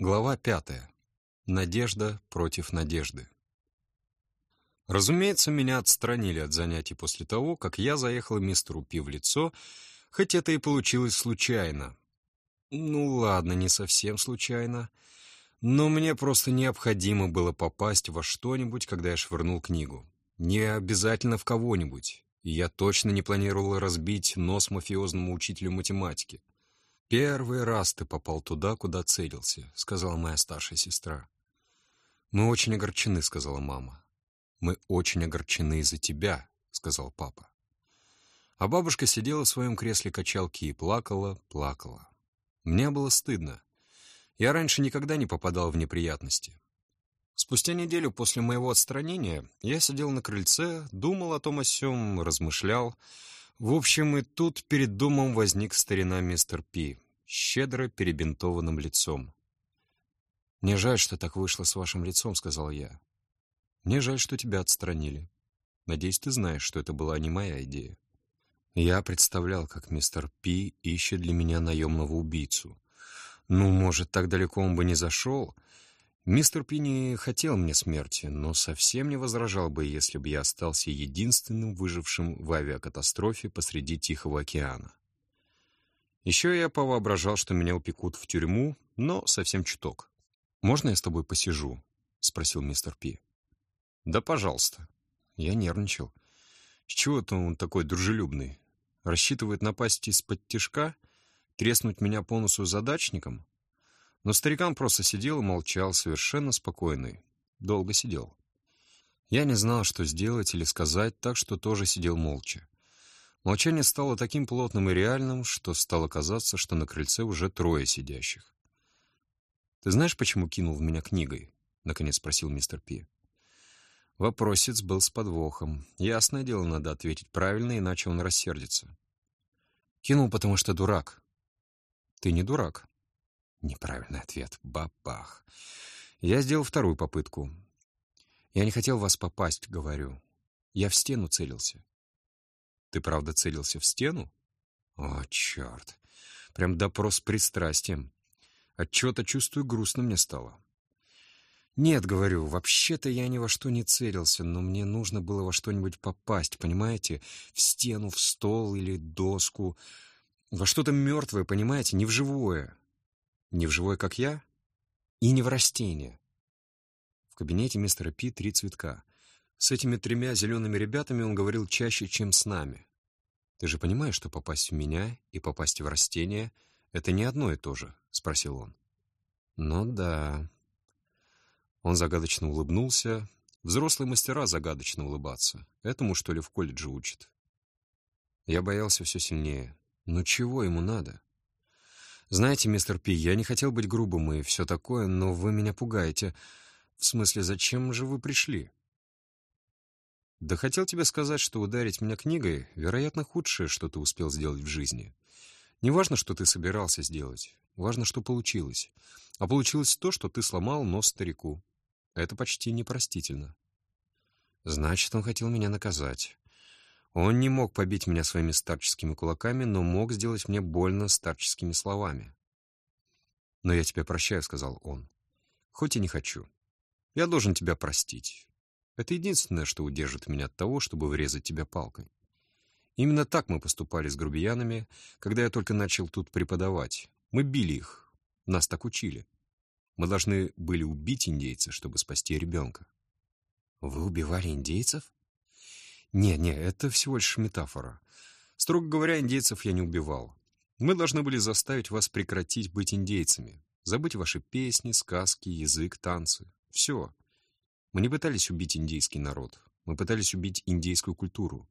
Глава пятая. Надежда против надежды. Разумеется, меня отстранили от занятий после того, как я заехал мистеру Пи в лицо, хоть это и получилось случайно. Ну ладно, не совсем случайно. Но мне просто необходимо было попасть во что-нибудь, когда я швырнул книгу. Не обязательно в кого-нибудь. И я точно не планировал разбить нос мафиозному учителю математики. «Первый раз ты попал туда, куда целился», — сказала моя старшая сестра. «Мы очень огорчены», — сказала мама. «Мы очень огорчены из-за тебя», — сказал папа. А бабушка сидела в своем кресле качалки и плакала, плакала. Мне было стыдно. Я раньше никогда не попадал в неприятности. Спустя неделю после моего отстранения я сидел на крыльце, думал о том о сём, размышлял, в общем, и тут перед домом возник старина мистер Пи, щедро перебинтованным лицом. «Мне жаль, что так вышло с вашим лицом», — сказал я. «Мне жаль, что тебя отстранили. Надеюсь, ты знаешь, что это была не моя идея». Я представлял, как мистер Пи ищет для меня наемного убийцу. Ну, может, так далеко он бы не зашел, — Мистер Пи не хотел мне смерти, но совсем не возражал бы, если бы я остался единственным выжившим в авиакатастрофе посреди Тихого океана. Еще я повоображал, что меня упекут в тюрьму, но совсем чуток. «Можно я с тобой посижу?» — спросил мистер Пи. «Да, пожалуйста». Я нервничал. С чего-то он такой дружелюбный. Рассчитывает напасть из-под тишка, треснуть меня по носу задачником — но старикан просто сидел и молчал, совершенно спокойный. Долго сидел. Я не знал, что сделать или сказать, так что тоже сидел молча. Молчание стало таким плотным и реальным, что стало казаться, что на крыльце уже трое сидящих. «Ты знаешь, почему кинул в меня книгой?» — наконец спросил мистер Пи. Вопросец был с подвохом. Ясное дело, надо ответить правильно, иначе он рассердится. «Кинул, потому что дурак». «Ты не дурак», Неправильный ответ. Бабах. Я сделал вторую попытку. Я не хотел вас попасть, говорю. Я в стену целился. Ты правда целился в стену? О, черт. Прям допрос с пристрастием. Отчего-то чувствую, грустно мне стало. Нет, говорю, вообще-то я ни во что не целился, но мне нужно было во что-нибудь попасть, понимаете? В стену, в стол или доску. Во что-то мертвое, понимаете, не в живое. Не в живой, как я, и не в растение. В кабинете мистера Пи три цветка. С этими тремя зелеными ребятами он говорил чаще, чем с нами. «Ты же понимаешь, что попасть в меня и попасть в растение — это не одно и то же?» — спросил он. «Ну да». Он загадочно улыбнулся. Взрослые мастера загадочно улыбаться. Этому, что ли, в колледже учат. Я боялся все сильнее. Ну чего ему надо? «Знаете, мистер Пи, я не хотел быть грубым и все такое, но вы меня пугаете. В смысле, зачем же вы пришли?» «Да хотел тебе сказать, что ударить меня книгой — вероятно, худшее, что ты успел сделать в жизни. Не важно, что ты собирался сделать, важно, что получилось. А получилось то, что ты сломал нос старику. Это почти непростительно». «Значит, он хотел меня наказать. Он не мог побить меня своими старческими кулаками, но мог сделать мне больно старческими словами. «Но я тебя прощаю», — сказал он. «Хоть и не хочу. Я должен тебя простить. Это единственное, что удержит меня от того, чтобы врезать тебя палкой. Именно так мы поступали с грубиянами, когда я только начал тут преподавать. Мы били их. Нас так учили. Мы должны были убить индейца, чтобы спасти ребенка». «Вы убивали индейцев?» Не, не, это всего лишь метафора. Строго говоря, индейцев я не убивал. Мы должны были заставить вас прекратить быть индейцами, забыть ваши песни, сказки, язык, танцы. Все. Мы не пытались убить индейский народ. Мы пытались убить индейскую культуру.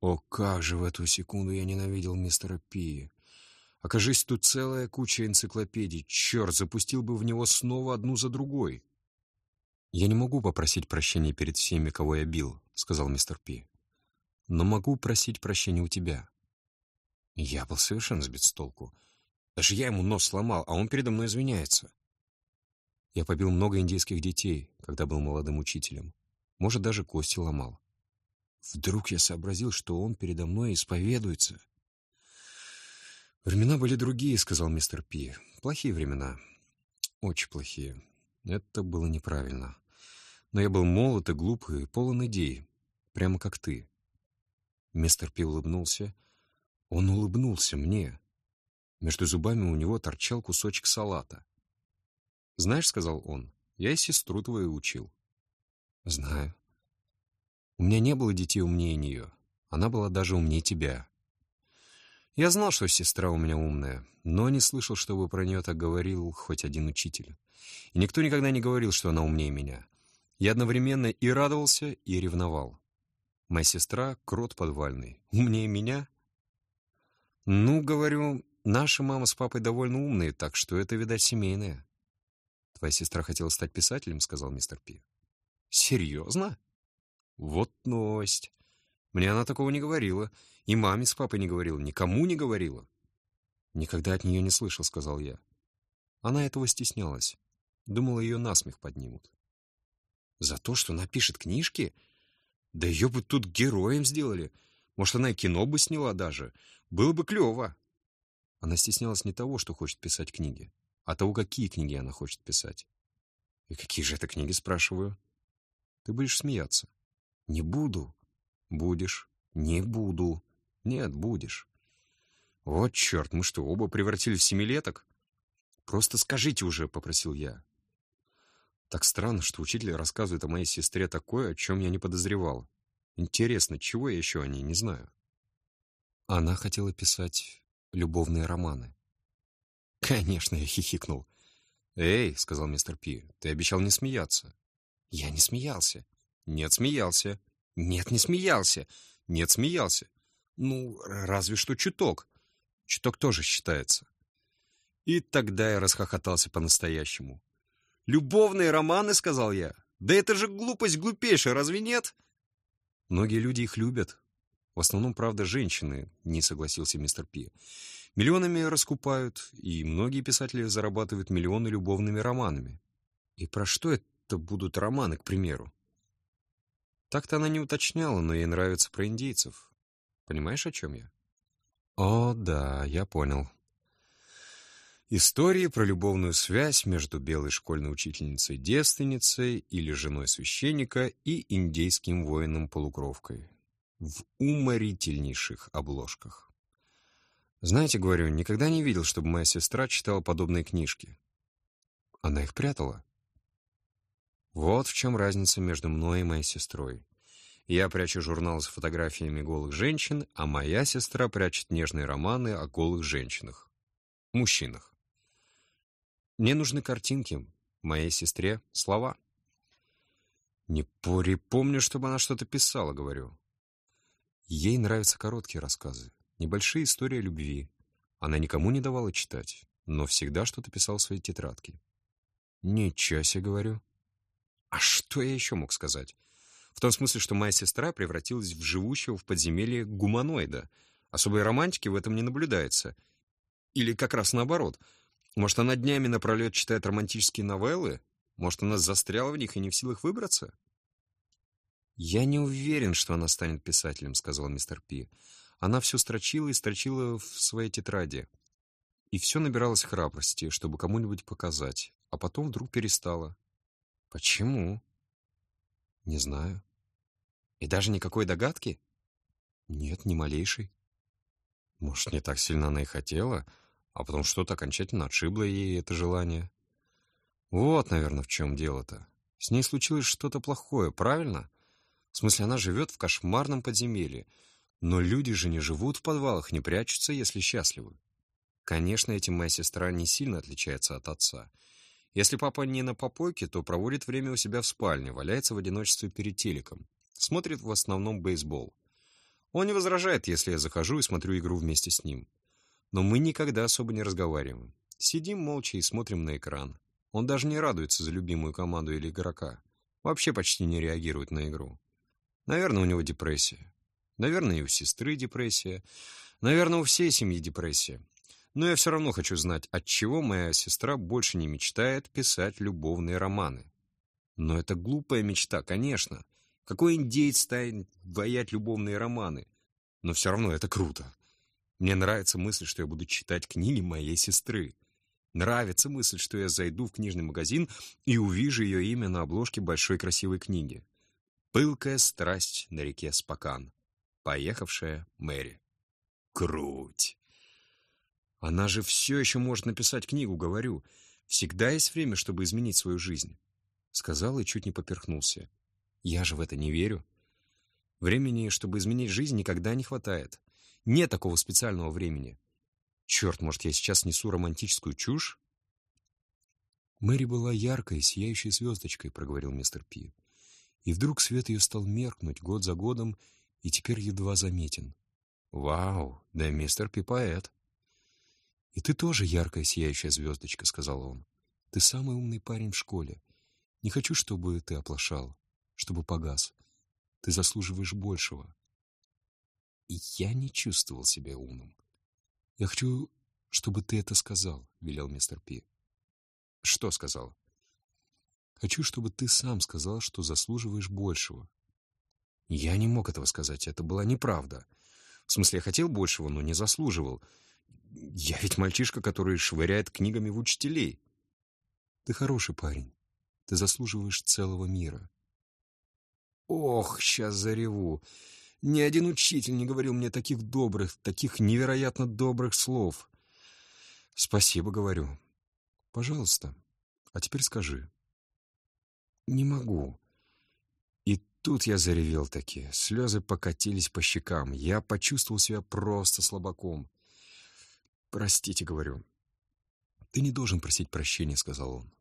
О, как же в эту секунду я ненавидел мистера Пи. Окажись тут целая куча энциклопедий. Черт, запустил бы в него снова одну за другой. «Я не могу попросить прощения перед всеми, кого я бил», — сказал мистер Пи. «Но могу просить прощения у тебя». Я был совершенно сбит с толку. Даже я ему нос сломал, а он передо мной извиняется. Я побил много индейских детей, когда был молодым учителем. Может, даже кости ломал. Вдруг я сообразил, что он передо мной исповедуется. «Времена были другие», — сказал мистер Пи. «Плохие времена. очень плохие. Это было неправильно. Но я был молод и глупый, и полон идей, прямо как ты. Мистер Пи улыбнулся. Он улыбнулся мне. Между зубами у него торчал кусочек салата. «Знаешь, — сказал он, — я и сестру твою учил». «Знаю. У меня не было детей умнее нее. Она была даже умнее тебя. Я знал, что сестра у меня умная, но не слышал, чтобы про нее так говорил хоть один учитель. И никто никогда не говорил, что она умнее меня. Я одновременно и радовался, и ревновал. Моя сестра — крот подвальный. Умнее меня? Ну, говорю, наша мама с папой довольно умные, так что это, видать, семейное. Твоя сестра хотела стать писателем, — сказал мистер Пи. Серьезно? Вот новость. Мне она такого не говорила. И маме с папой не говорила, никому не говорила. «Никогда от нее не слышал», — сказал я. Она этого стеснялась. Думала, ее насмех поднимут. «За то, что напишет книжки? Да ее бы тут героем сделали. Может, она и кино бы сняла даже. Было бы клево». Она стеснялась не того, что хочет писать книги, а того, какие книги она хочет писать. «И какие же это книги?» — спрашиваю. «Ты будешь смеяться». «Не буду». «Будешь». «Не буду». «Нет, будешь». «Вот черт, мы что, оба превратились в семилеток?» «Просто скажите уже», — попросил я. Так странно, что учитель рассказывает о моей сестре такое, о чем я не подозревал. Интересно, чего я еще о ней не знаю? Она хотела писать любовные романы. Конечно, я хихикнул. «Эй», — сказал мистер Пи, — «ты обещал не смеяться». «Я не смеялся». «Нет, смеялся». «Нет, не смеялся». «Нет, смеялся». «Ну, разве что чуток». «Чуток тоже считается». И тогда я расхохотался по-настоящему. «Любовные романы», — сказал я. «Да это же глупость глупейшая, разве нет?» «Многие люди их любят. В основном, правда, женщины», — не согласился мистер Пи. «Миллионами раскупают, и многие писатели зарабатывают миллионы любовными романами. И про что это будут романы, к примеру?» Так-то она не уточняла, но ей нравится про индейцев. Понимаешь, о чем я? О, да, я понял. Истории про любовную связь между белой школьной учительницей-девственницей или женой священника и индейским воином-полукровкой. В уморительнейших обложках. Знаете, говорю, никогда не видел, чтобы моя сестра читала подобные книжки. Она их прятала. Вот в чем разница между мной и моей сестрой. Я прячу журнал с фотографиями голых женщин, а моя сестра прячет нежные романы о голых женщинах. Мужчинах. Мне нужны картинки, моей сестре — слова. Не припомню, чтобы она что-то писала, говорю. Ей нравятся короткие рассказы, небольшие истории любви. Она никому не давала читать, но всегда что-то писала в своей тетрадке. Ничего себе, говорю. А что я еще мог сказать? В том смысле, что моя сестра превратилась в живущего в подземелье гуманоида. Особой романтики в этом не наблюдается. Или как раз наоборот. Может, она днями напролет читает романтические новеллы? Может, она застряла в них и не в силах выбраться? «Я не уверен, что она станет писателем», — сказал мистер Пи. Она все строчила и строчила в своей тетради. И все набиралось храбрости, чтобы кому-нибудь показать, а потом вдруг перестала. Почему? Не знаю. И даже никакой догадки? Нет, ни малейшей. Может, не так сильно она и хотела, а потом что-то окончательно отшибло ей это желание. Вот, наверное, в чем дело-то. С ней случилось что-то плохое, правильно? В смысле, она живет в кошмарном подземелье. Но люди же не живут в подвалах, не прячутся, если счастливы. Конечно, этим моя сестра не сильно отличается от отца — если папа не на попойке, то проводит время у себя в спальне, валяется в одиночестве перед телеком. Смотрит в основном бейсбол. Он не возражает, если я захожу и смотрю игру вместе с ним. Но мы никогда особо не разговариваем. Сидим молча и смотрим на экран. Он даже не радуется за любимую команду или игрока. Вообще почти не реагирует на игру. Наверное, у него депрессия. Наверное, и у сестры депрессия. Наверное, у всей семьи депрессия. Но я все равно хочу знать, от чего моя сестра больше не мечтает писать любовные романы. Но это глупая мечта, конечно. Какой индейец станет воять любовные романы? Но все равно это круто. Мне нравится мысль, что я буду читать книги моей сестры. Нравится мысль, что я зайду в книжный магазин и увижу ее имя на обложке большой красивой книги. «Пылкая страсть на реке Спокан. Поехавшая Мэри». Круть! Она же все еще может написать книгу, говорю. Всегда есть время, чтобы изменить свою жизнь. Сказал и чуть не поперхнулся. Я же в это не верю. Времени, чтобы изменить жизнь, никогда не хватает. Нет такого специального времени. Черт, может, я сейчас несу романтическую чушь? Мэри была яркой, сияющей звездочкой, проговорил мистер Пи. И вдруг свет ее стал меркнуть год за годом и теперь едва заметен. Вау, да мистер Пи поэт. «И ты тоже яркая сияющая звездочка», — сказал он. «Ты самый умный парень в школе. Не хочу, чтобы ты оплошал, чтобы погас. Ты заслуживаешь большего». Я не чувствовал себя умным. «Я хочу, чтобы ты это сказал», — велел мистер Пи. «Что сказал?» «Хочу, чтобы ты сам сказал, что заслуживаешь большего». Я не мог этого сказать, это была неправда. В смысле, я хотел большего, но не заслуживал. Я ведь мальчишка, который швыряет книгами в учителей. Ты хороший парень. Ты заслуживаешь целого мира. Ох, сейчас зареву. Ни один учитель не говорил мне таких добрых, таких невероятно добрых слов. Спасибо, говорю. Пожалуйста. А теперь скажи. Не могу. И тут я заревел таки. Слезы покатились по щекам. Я почувствовал себя просто слабаком. «Простите, — говорю». «Ты не должен просить прощения», — сказал он.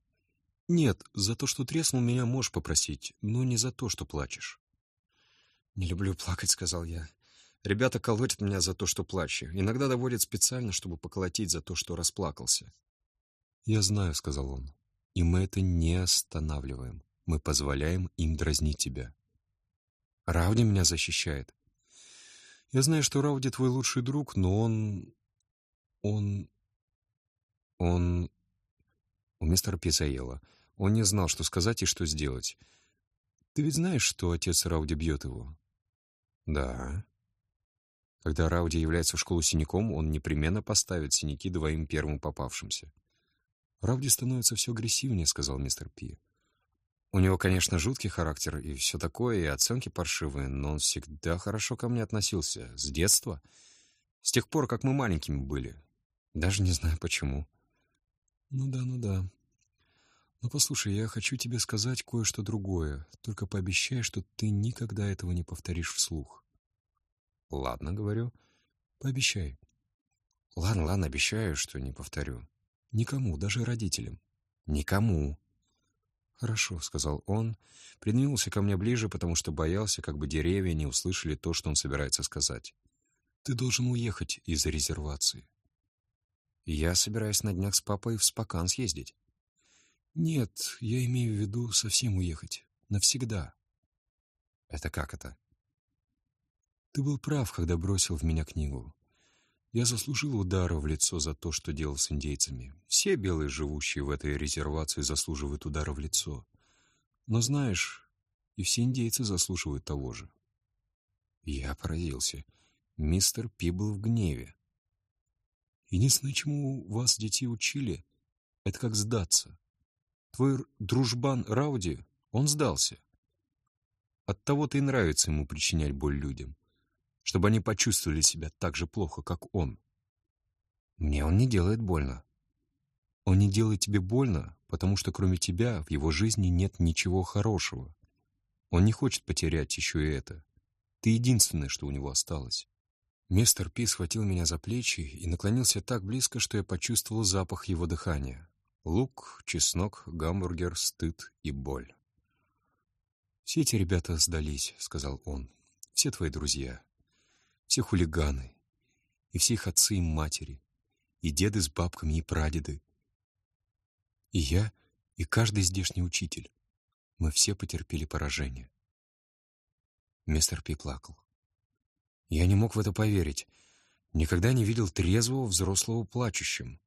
«Нет, за то, что треснул, меня можешь попросить, но не за то, что плачешь». «Не люблю плакать», — сказал я. «Ребята колотят меня за то, что плачу. Иногда доводят специально, чтобы поколотить за то, что расплакался». «Я знаю», — сказал он. «И мы это не останавливаем. Мы позволяем им дразнить тебя». «Рауди меня защищает». «Я знаю, что Рауди твой лучший друг, но он он... Он... У мистера Пизаела. Он не знал, что сказать и что сделать. Ты ведь знаешь, что отец Рауди бьет его? Да. Когда Рауди является в школу синяком, он непременно поставит синяки двоим первым попавшимся. Рауди становится все агрессивнее, сказал мистер Пи. У него, конечно, жуткий характер и все такое, и оценки паршивые, но он всегда хорошо ко мне относился. С детства. С тех пор, как мы маленькими были. Даже не знаю почему. Ну да, ну да. Но послушай, я хочу тебе сказать кое-что другое. Только пообещай, что ты никогда этого не повторишь вслух. Ладно, говорю. Пообещай. Ладно, ладно, обещаю, что не повторю. Никому, даже родителям. Никому. Хорошо, сказал он, придвинулся ко мне ближе, потому что боялся, как бы деревья не услышали то, что он собирается сказать. Ты должен уехать из резервации. Я собираюсь на днях с папой в Спокан съездить. Нет, я имею в виду совсем уехать. Навсегда. Это как это? Ты был прав, когда бросил в меня книгу. Я заслужил удара в лицо за то, что делал с индейцами. Все белые, живущие в этой резервации, заслуживают удара в лицо. Но знаешь, и все индейцы заслуживают того же. Я поразился. Мистер Пи был в гневе. Единственное, чему вас, детей, учили, это как сдаться. Твой дружбан Рауди, он сдался. Оттого-то и нравится ему причинять боль людям, чтобы они почувствовали себя так же плохо, как он. Мне он не делает больно. Он не делает тебе больно, потому что кроме тебя в его жизни нет ничего хорошего. Он не хочет потерять еще и это. Ты единственное, что у него осталось. Мистер Пи схватил меня за плечи и наклонился так близко, что я почувствовал запах его дыхания. Лук, чеснок, гамбургер, стыд и боль. «Все эти ребята сдались», — сказал он. «Все твои друзья. Все хулиганы. И все их отцы и матери. И деды с бабками, и прадеды. И я, и каждый здешний учитель. Мы все потерпели поражение». Мистер Пи плакал. Я не мог в это поверить. Никогда не видел трезвого взрослого плачущим.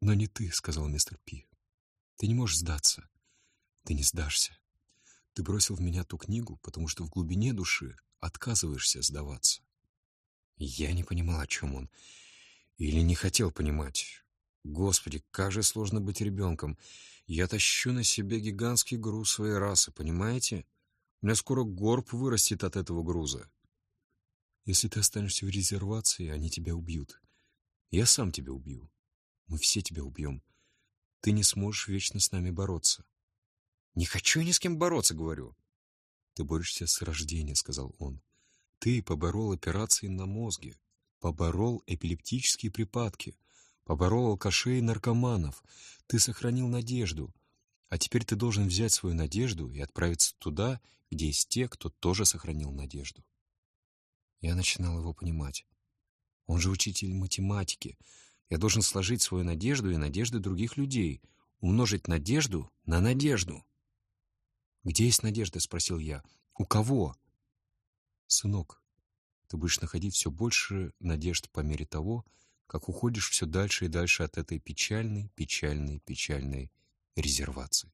«Но не ты», — сказал мистер Пи. «Ты не можешь сдаться. Ты не сдашься. Ты бросил в меня ту книгу, потому что в глубине души отказываешься сдаваться». Я не понимал, о чем он. Или не хотел понимать. Господи, как же сложно быть ребенком. Я тащу на себе гигантский груз своей расы, понимаете? У меня скоро горб вырастет от этого груза. Если ты останешься в резервации, они тебя убьют. Я сам тебя убью. Мы все тебя убьем. Ты не сможешь вечно с нами бороться. Не хочу ни с кем бороться, говорю. Ты борешься с рождения, сказал он. Ты поборол операции на мозге, поборол эпилептические припадки, поборол алкашей и наркоманов. Ты сохранил надежду. А теперь ты должен взять свою надежду и отправиться туда, где есть те, кто тоже сохранил надежду. Я начинал его понимать. Он же учитель математики. Я должен сложить свою надежду и надежды других людей, умножить надежду на надежду. «Где есть надежда?» — спросил я. «У кого?» «Сынок, ты будешь находить все больше надежд по мере того, как уходишь все дальше и дальше от этой печальной, печальной, печальной резервации.